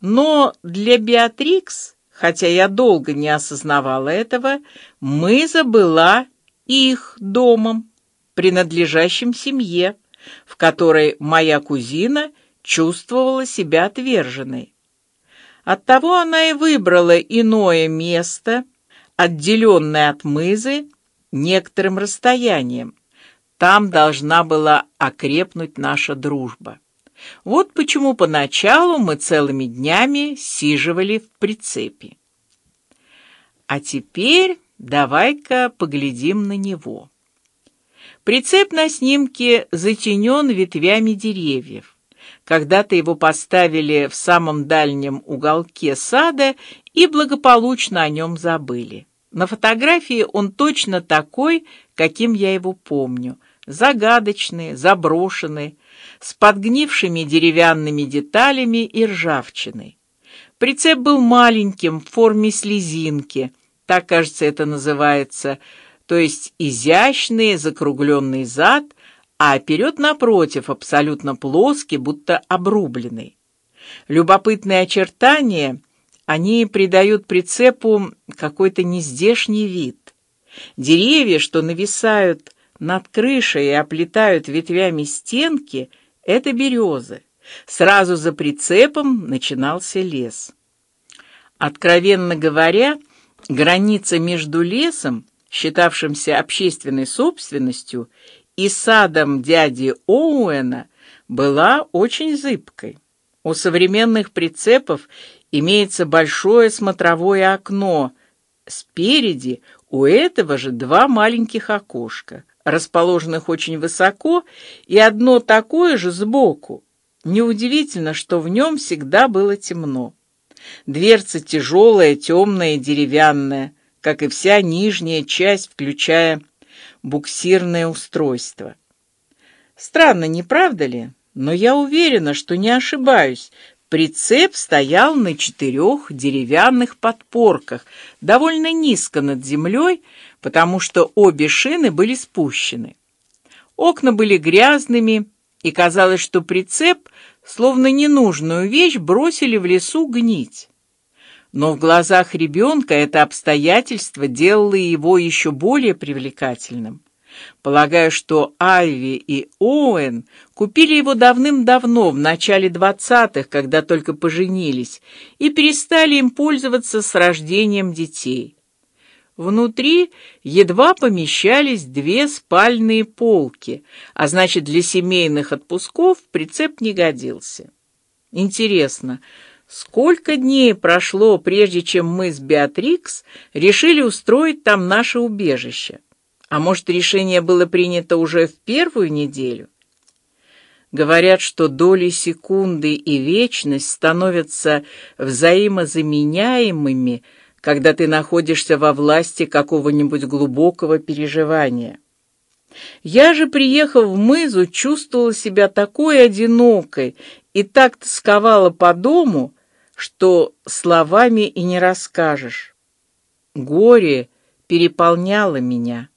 Но для Беатрикс, хотя я долго не осознавала этого, Мыза была их домом, принадлежащим семье, в которой моя кузина чувствовала себя отверженной. Оттого она и выбрала иное место, отделенное от Мызы некоторым расстоянием. Там должна была окрепнуть наша дружба. Вот почему поначалу мы целыми днями сиживали в прицепе. А теперь давай-ка поглядим на него. Прицеп на снимке затенен ветвями деревьев. Когда-то его поставили в самом дальнем уголке сада и благополучно о нем забыли. На фотографии он точно такой, каким я его помню: загадочный, заброшенный, с подгнившими деревянными деталями и ржавчиной. Прицеп был маленьким, в форме слезинки, так, кажется, это называется, то есть изящный закругленный зад, а вперед напротив абсолютно плоский, будто обрубленный. Любопытные очертания, они придают прицепу какой-то нездешний вид. Деревья, что нависают над крышей и оплетают ветвями стенки, это березы. Сразу за прицепом начинался лес. Откровенно говоря, граница между лесом, считавшимся общественной собственностью, и садом дяди Оуэна была очень зыбкой. У современных прицепов имеется большое смотровое окно. Спереди у этого же два маленьких окошка расположенных очень высоко, и одно такое же сбоку. Неудивительно, что в нем всегда было темно. Дверца тяжелая, темная, деревянная, как и вся нижняя часть, включая буксирное устройство. Странно, не правда ли? Но я уверена, что не ошибаюсь. Прицеп стоял на четырех деревянных подпорках, довольно низко над землей, потому что обе шины были спущены. Окна были грязными, и казалось, что прицеп, словно ненужную вещь, бросили в лесу гнить. Но в глазах ребенка это обстоятельство делало его еще более привлекательным. Полагаю, что Айви и Оуэн купили его давным-давно, в начале двадцатых, когда только поженились, и перестали им пользоваться с рождением детей. Внутри едва помещались две спальные полки, а значит для семейных отпусков прицеп не годился. Интересно, сколько дней прошло, прежде чем мы с Беатрикс решили устроить там наше убежище? А может, решение было принято уже в первую неделю? Говорят, что доли секунды и вечность становятся взаимозаменяемыми когда ты находишься во власти какого-нибудь глубокого переживания. Я же, приехав в Мызу, чувствовала себя такой одинокой и так тосковала по дому, что словами и не расскажешь. Горе переполняло меня.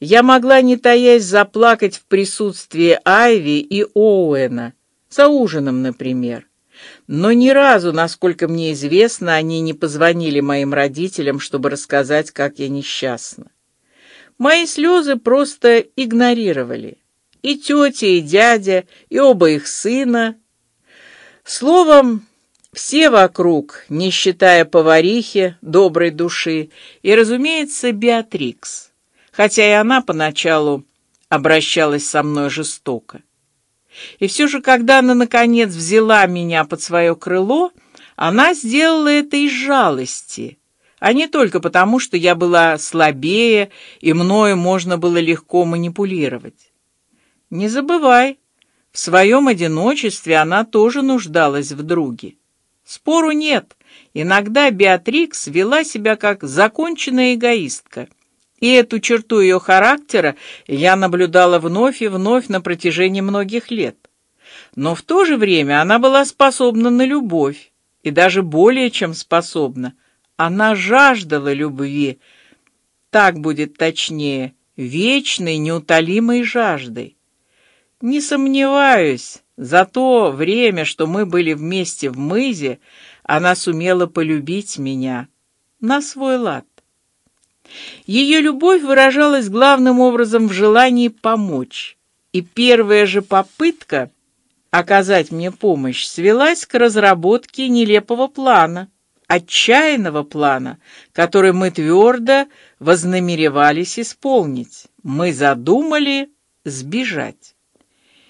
Я могла не таясь заплакать в присутствии Айви и Оуэна за ужином, например. Но ни разу, насколько мне известно, они не позвонили моим родителям, чтобы рассказать, как я несчастна. Мои слезы просто игнорировали и тетя, и дядя, и оба их сына. Словом, все вокруг, не считая поварихи доброй души и, разумеется, Беатрикс, хотя и она поначалу обращалась со мной жестоко. И все же, когда она наконец взяла меня под свое крыло, она сделала это из жалости, а не только потому, что я была слабее и мною можно было легко манипулировать. Не забывай, в своем одиночестве она тоже нуждалась в друге. Спору нет. Иногда Беатрикс вела себя как законченная эгоистка. И эту черту ее характера я наблюдала вновь и вновь на протяжении многих лет. Но в то же время она была способна на любовь, и даже более чем способна. Она жаждала любви. Так будет точнее, вечной, неутолимой жаждой. Не сомневаюсь, За то время, что мы были вместе в мызе, она сумела полюбить меня на свой лад. Ее любовь выражалась главным образом в желании помочь, и первая же попытка оказать мне помощь свелась к разработке нелепого плана, отчаянного плана, который мы твердо вознамеревались исполнить. Мы задумали сбежать.